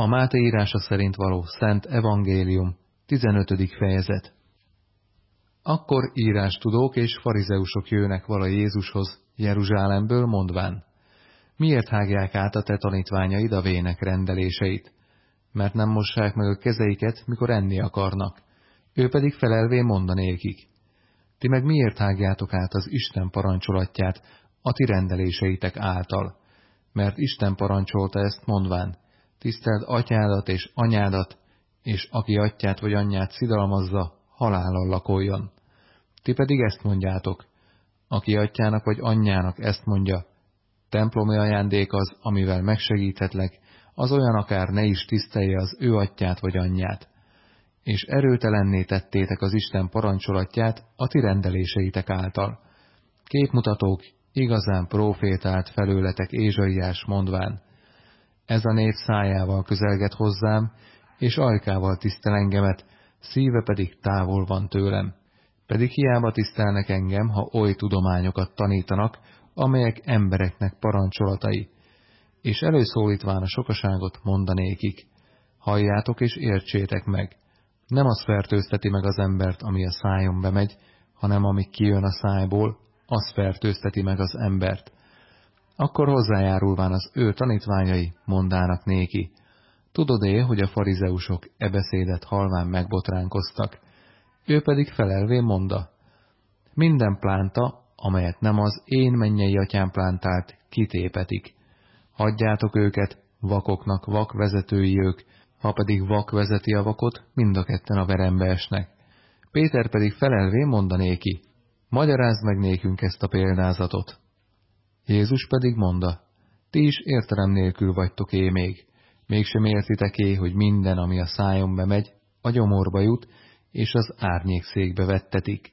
A Máté írása szerint való Szent Evangélium, 15. fejezet. Akkor írástudók és farizeusok jönnek vala Jézushoz Jeruzsálemből mondván, miért hágják át a te tanítványaid a vének rendeléseit? Mert nem mossák meg a kezeiket, mikor enni akarnak. Ő pedig felelvé mondanékik. Ti meg miért hágjátok át az Isten parancsolatját a ti rendeléseitek által? Mert Isten parancsolta ezt mondván, tiszteld atyádat és anyádat, és aki atyát vagy anyját szidalmazza, halállal lakoljon. Ti pedig ezt mondjátok, aki atyának vagy anyjának ezt mondja, templomi ajándék az, amivel megsegíthetlek, az olyan akár ne is tisztelje az ő atyát vagy anyját. És erőtelenné tettétek az Isten parancsolatját a ti rendeléseitek által. Képmutatók igazán profétált felőletek Ézsaiás mondván, ez a nép szájával közelget hozzám, és ajkával tisztel engemet, szíve pedig távol van tőlem. Pedig hiába tisztelnek engem, ha oly tudományokat tanítanak, amelyek embereknek parancsolatai. És előszólítván a sokaságot mondanékik, halljátok és értsétek meg. Nem az fertőzteti meg az embert, ami a szájon bemegy, hanem ami kijön a szájból, az fertőzteti meg az embert. Akkor hozzájárulván az ő tanítványai mondának néki, tudod-é, hogy a farizeusok e beszédet halván megbotránkoztak, ő pedig felelvé monda, minden plánta, amelyet nem az én mennyei atyám plántált, kitépetik. Hagyjátok őket, vakoknak vak vezetői ők, ha pedig vak vezeti a vakot, mind a ketten a verembe esnek. Péter pedig felelvé mondanéki, magyarázd meg nékünk ezt a példázatot. Jézus pedig mondta, ti is értelem nélkül vagytok é még, mégsem értitek é, hogy minden, ami a szájon bemegy, a gyomorba jut, és az árnyékszékbe vettetik,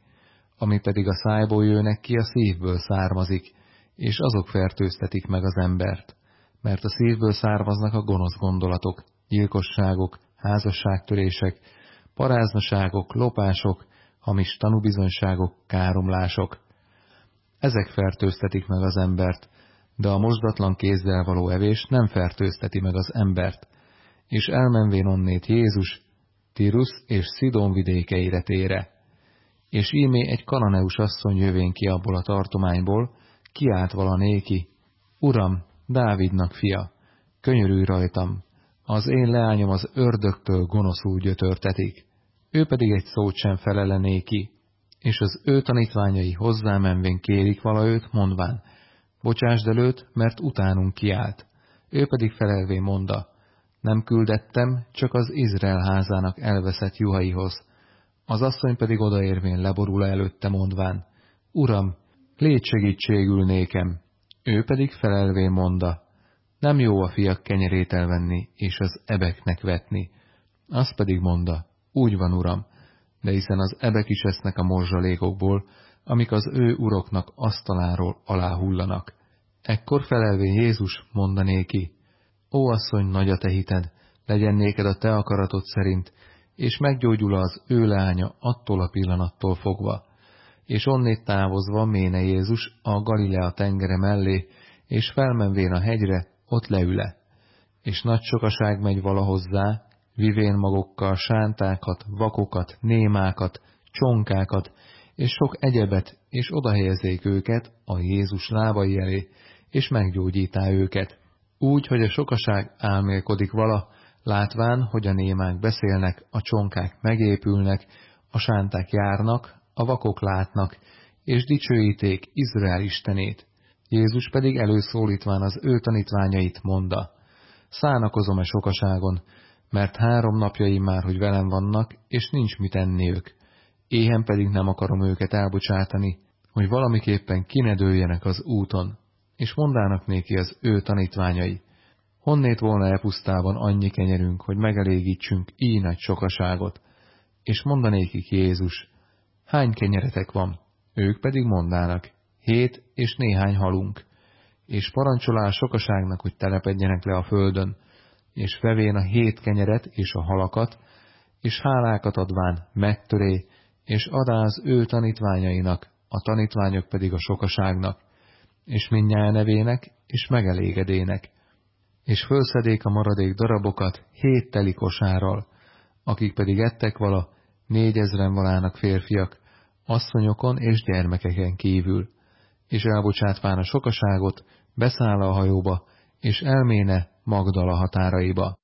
ami pedig a szájból jönnek ki, a szívből származik, és azok fertőztetik meg az embert, mert a szívből származnak a gonosz gondolatok, gyilkosságok, házasságtörések, paráznaságok, lopások, hamis tanúbizonyságok, káromlások, ezek fertőztetik meg az embert, de a mosdatlan kézzel való evés nem fertőzteti meg az embert, és elmenvén onnét Jézus, Tirus és Szidon vidékeire tére. És ímé egy kananeus asszony jövén ki abból a tartományból, kiált vala néki, Uram, Dávidnak fia, könyörülj rajtam, az én leányom az ördögtől gonoszul gyötörtetik. Ő pedig egy szót sem felele néki, és az ő tanítványai hozzámenvén kérik vala őt, mondván, bocsásd előtt, mert utánunk kiált. Ő pedig felelvé monda, nem küldettem, csak az Izrael házának elveszett juhaihoz. Az asszony pedig odaérvén leborul előtte mondván, Uram, légy segítségül nékem. Ő pedig felelvé monda, nem jó a fiak kenyerét elvenni, és az ebeknek vetni. Az pedig monda, úgy van, uram, de hiszen az ebek is esznek a morzsalékokból, amik az ő uroknak asztaláról aláhullanak. Ekkor felelvén Jézus mondanéki, Ó asszony, nagy a te hited, legyen néked a te akaratod szerint, és meggyógyul az ő lánya attól a pillanattól fogva. És onnét távozva méne Jézus a Galilea tengere mellé, és felmenvén a hegyre, ott leüle. És nagy sokaság megy valahozzá, vivén magukkal sántákat, vakokat, némákat, csonkákat, és sok egyebet, és odahelyezék őket a Jézus lábai elé, és meggyógyítá őket. Úgy, hogy a sokaság álmélkodik vala, látván, hogy a némák beszélnek, a csonkák megépülnek, a sánták járnak, a vakok látnak, és dicsőíték Izrael istenét. Jézus pedig előszólítván az ő tanítványait monda, szánakozom-e sokaságon, mert három napjaim már, hogy velem vannak, és nincs mit enniük. Éhen pedig nem akarom őket elbocsátani, hogy valamiképpen kinedőljenek az úton, és mondának néki az ő tanítványai. Honnét volna elpusztában annyi kenyerünk, hogy megelégítsünk így nagy sokaságot? És mondanékik Jézus, hány kenyeretek van? Ők pedig mondának, hét és néhány halunk. És parancsolál sokaságnak, hogy telepedjenek le a földön, és fevén a hét kenyeret és a halakat, és hálákat adván megtöré, és adá az ő tanítványainak, a tanítványok pedig a sokaságnak, és mindnyája nevének, és megelégedének. és fölszedék a maradék darabokat hét teli kosárral, akik pedig ettek vala, négyezren valának férfiak, asszonyokon és gyermekeken kívül, és elbocsátván a sokaságot, beszáll a hajóba, és elméne Magdala határaiba.